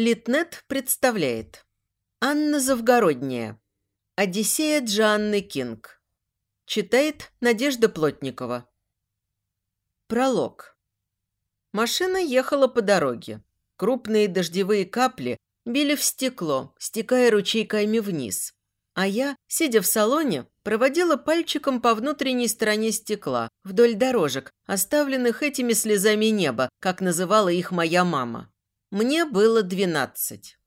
Литнет представляет Анна Завгородняя Одиссея Джанны Кинг Читает Надежда Плотникова Пролог Машина ехала по дороге. Крупные дождевые капли били в стекло, стекая ручейками вниз. А я, сидя в салоне, проводила пальчиком по внутренней стороне стекла, вдоль дорожек, оставленных этими слезами неба, как называла их моя мама. Мне было двенадцать.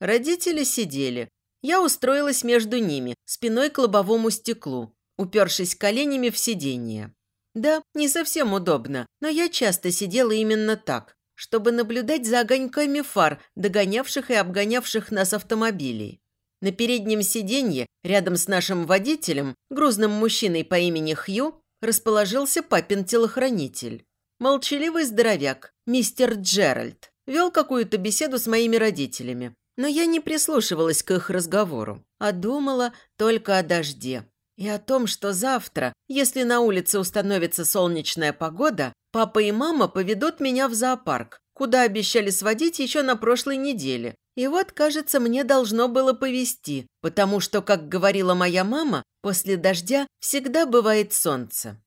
Родители сидели. Я устроилась между ними, спиной к лобовому стеклу, упершись коленями в сиденье. Да, не совсем удобно, но я часто сидела именно так, чтобы наблюдать за огоньками фар, догонявших и обгонявших нас автомобилей. На переднем сиденье, рядом с нашим водителем, грузным мужчиной по имени Хью, расположился папин телохранитель. Молчаливый здоровяк, мистер Джеральд вел какую-то беседу с моими родителями, но я не прислушивалась к их разговору, а думала только о дожде. И о том, что завтра, если на улице установится солнечная погода, папа и мама поведут меня в зоопарк, куда обещали сводить еще на прошлой неделе. И вот, кажется, мне должно было повезти, потому что, как говорила моя мама, после дождя всегда бывает солнце.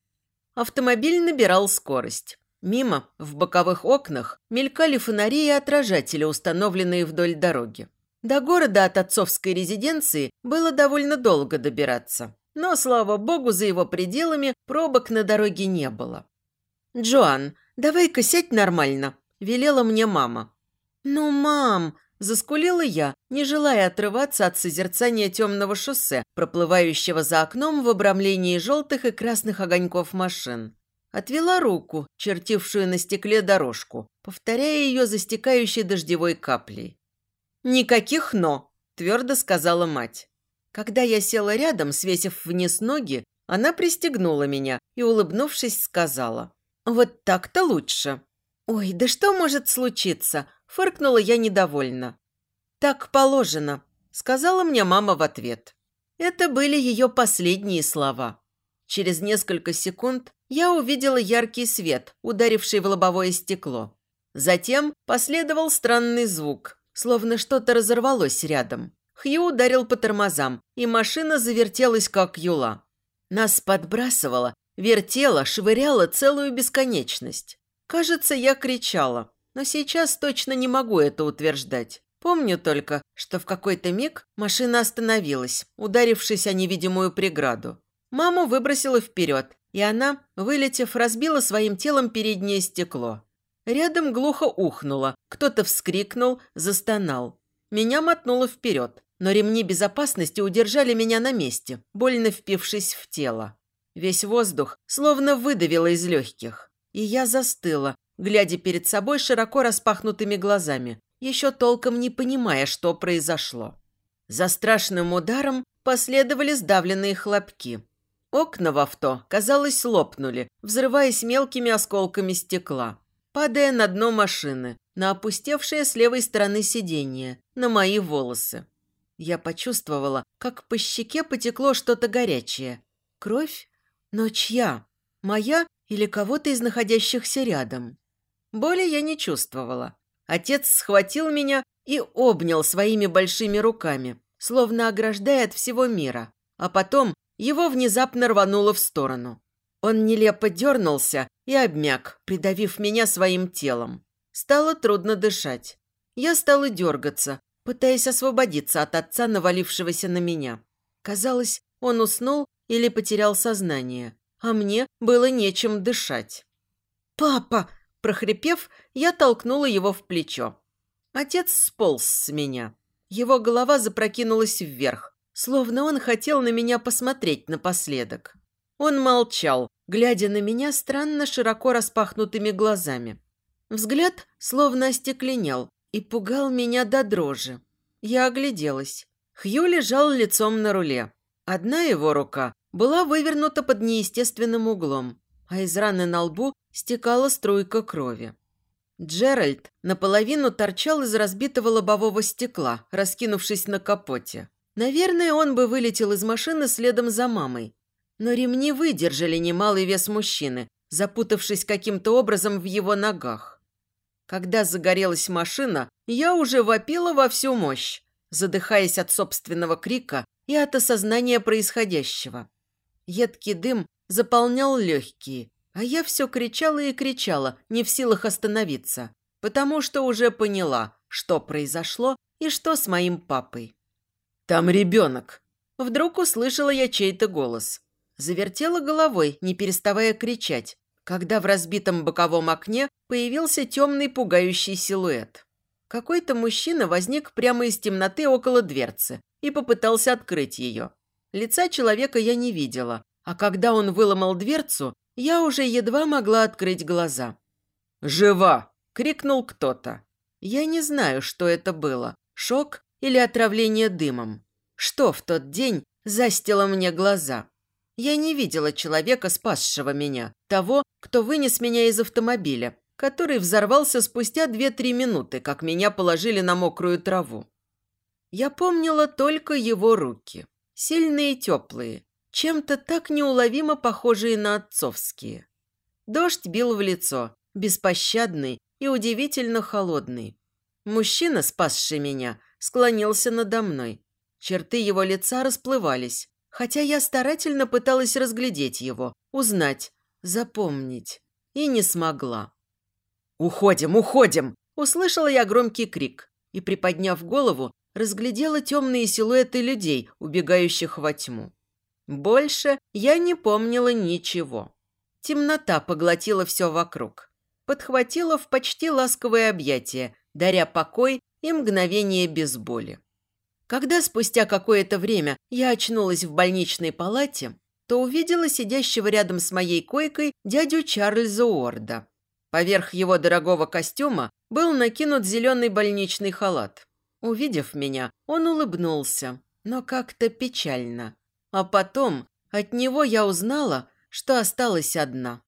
Автомобиль набирал скорость. Мимо, в боковых окнах, мелькали фонари и отражатели, установленные вдоль дороги. До города от отцовской резиденции было довольно долго добираться. Но, слава богу, за его пределами пробок на дороге не было. «Джоан, давай-ка сядь нормально», – велела мне мама. «Ну, мам», – заскулила я, не желая отрываться от созерцания темного шоссе, проплывающего за окном в обрамлении желтых и красных огоньков машин. Отвела руку, чертившую на стекле дорожку, повторяя ее застекающей дождевой каплей. «Никаких «но», – твердо сказала мать. Когда я села рядом, свесив вниз ноги, она пристегнула меня и, улыбнувшись, сказала. «Вот так-то лучше». «Ой, да что может случиться?» – фыркнула я недовольно. «Так положено», – сказала мне мама в ответ. Это были ее последние слова. Через несколько секунд я увидела яркий свет, ударивший в лобовое стекло. Затем последовал странный звук, словно что-то разорвалось рядом. Хью ударил по тормозам, и машина завертелась, как юла. Нас подбрасывало, вертело, швыряло целую бесконечность. Кажется, я кричала, но сейчас точно не могу это утверждать. Помню только, что в какой-то миг машина остановилась, ударившись о невидимую преграду. Маму выбросила вперед, и она, вылетев, разбила своим телом переднее стекло. Рядом глухо ухнуло, кто-то вскрикнул, застонал. Меня мотнуло вперед, но ремни безопасности удержали меня на месте, больно впившись в тело. Весь воздух словно выдавило из легких. И я застыла, глядя перед собой широко распахнутыми глазами, еще толком не понимая, что произошло. За страшным ударом последовали сдавленные хлопки – Окна в авто, казалось, лопнули, взрываясь мелкими осколками стекла, падая на дно машины, на опустевшее с левой стороны сиденье, на мои волосы. Я почувствовала, как по щеке потекло что-то горячее. Кровь? Но чья? Моя или кого-то из находящихся рядом? Боли я не чувствовала. Отец схватил меня и обнял своими большими руками, словно ограждая от всего мира. А потом его внезапно рвануло в сторону. Он нелепо дернулся и обмяк, придавив меня своим телом. Стало трудно дышать. Я стала дергаться, пытаясь освободиться от отца, навалившегося на меня. Казалось, он уснул или потерял сознание, а мне было нечем дышать. «Папа!» – прохрипев, я толкнула его в плечо. Отец сполз с меня. Его голова запрокинулась вверх, словно он хотел на меня посмотреть напоследок. Он молчал, глядя на меня странно широко распахнутыми глазами. Взгляд словно остекленел и пугал меня до дрожи. Я огляделась. Хью лежал лицом на руле. Одна его рука была вывернута под неестественным углом, а из раны на лбу стекала струйка крови. Джеральд наполовину торчал из разбитого лобового стекла, раскинувшись на капоте. Наверное, он бы вылетел из машины следом за мамой. Но ремни выдержали немалый вес мужчины, запутавшись каким-то образом в его ногах. Когда загорелась машина, я уже вопила во всю мощь, задыхаясь от собственного крика и от осознания происходящего. Едкий дым заполнял легкие, а я все кричала и кричала, не в силах остановиться, потому что уже поняла, что произошло и что с моим папой. «Там ребенок!» Вдруг услышала я чей-то голос. Завертела головой, не переставая кричать, когда в разбитом боковом окне появился темный пугающий силуэт. Какой-то мужчина возник прямо из темноты около дверцы и попытался открыть ее. Лица человека я не видела, а когда он выломал дверцу, я уже едва могла открыть глаза. «Жива!» – крикнул кто-то. Я не знаю, что это было – шок или отравление дымом. Что в тот день застило мне глаза? Я не видела человека, спасшего меня, того, кто вынес меня из автомобиля, который взорвался спустя 2-3 минуты, как меня положили на мокрую траву. Я помнила только его руки, сильные и теплые, чем-то так неуловимо похожие на отцовские. Дождь бил в лицо, беспощадный и удивительно холодный. Мужчина, спасший меня, склонился надо мной. Черты его лица расплывались, хотя я старательно пыталась разглядеть его, узнать, запомнить, и не смогла. «Уходим, уходим!» – услышала я громкий крик и, приподняв голову, разглядела темные силуэты людей, убегающих во тьму. Больше я не помнила ничего. Темнота поглотила все вокруг. Подхватила в почти ласковое объятие, даря покой и мгновение без боли. Когда спустя какое-то время я очнулась в больничной палате, то увидела сидящего рядом с моей койкой дядю Чарльза Уорда. Поверх его дорогого костюма был накинут зеленый больничный халат. Увидев меня, он улыбнулся, но как-то печально. А потом от него я узнала, что осталась одна.